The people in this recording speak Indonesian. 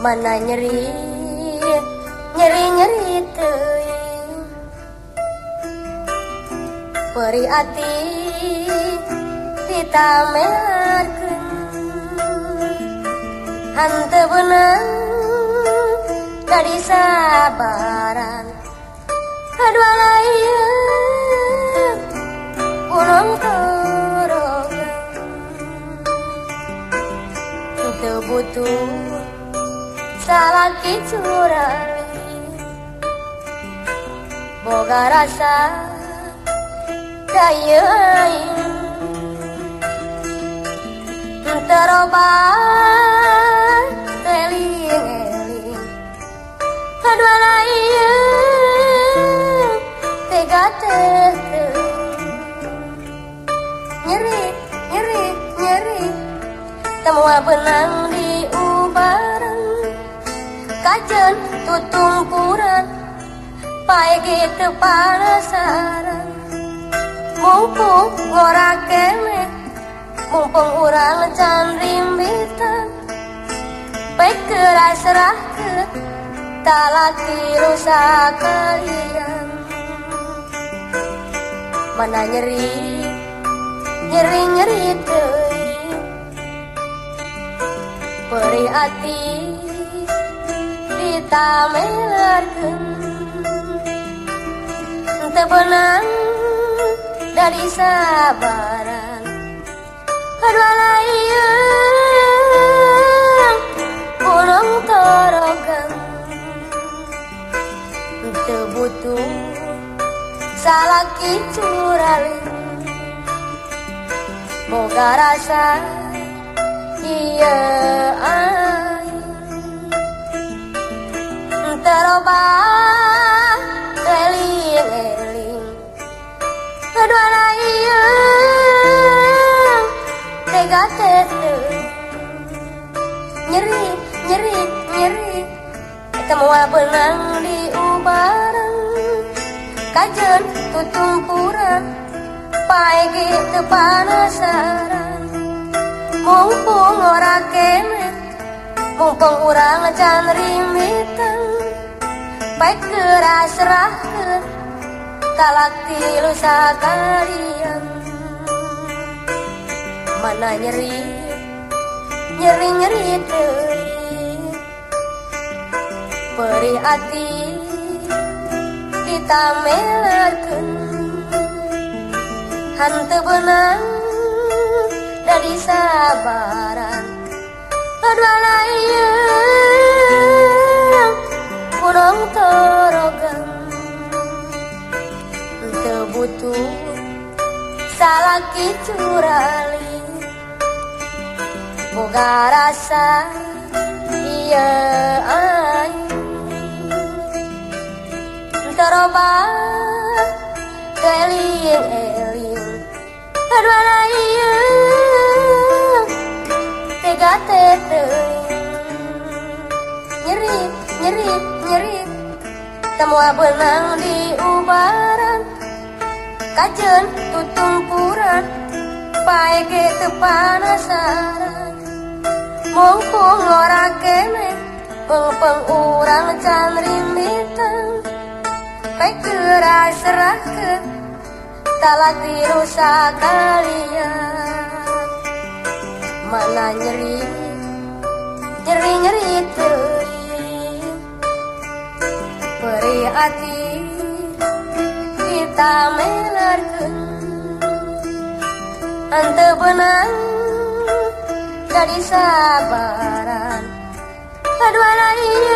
mana nyeri nyeri nyeri teuing. Peri ati ditamerkeun hanteu beunang dari sabaran. Kadua lain salah curali boga rasa daya terobat kajen tutung kurang pae gitu panasaran mumpung ngorak kene mumpung urang can rimbitan. Baik keras serah ke talaki rusak kalian. Mana nyeri nyeri nyeri teuing peri hati ditamelarkeun teu benang dari sabaran kedua layang pulang torogan teu butuh salaki curalin boga rasa iya terobah eling-eling kedua layang tega teteng nyeri nyeri nyeri. Semua benang di ubaran. Kajen tutung kurang pae gitu panasaran mumpung ora kene mumpung urang can rimitan baik kerasrahkan talak tilu sakalian mana nyeri nyeri nyeri perih perih hati ditamelarkan hantu benang dari sabaran kedua lain. karasa iya terobah keling eling aduana iya tega nyeri nyeri nyeri. Semua benang di ubaran kajen tutung puran. Pakai tepanasan mumpung ora kene peng-peng urang can rimbitan baik keras serahkeun talak dirusak kalian mana nyeri nyeri nyeri teuing peri hati kita melarkeun ante benang jadi sabaran kedua layang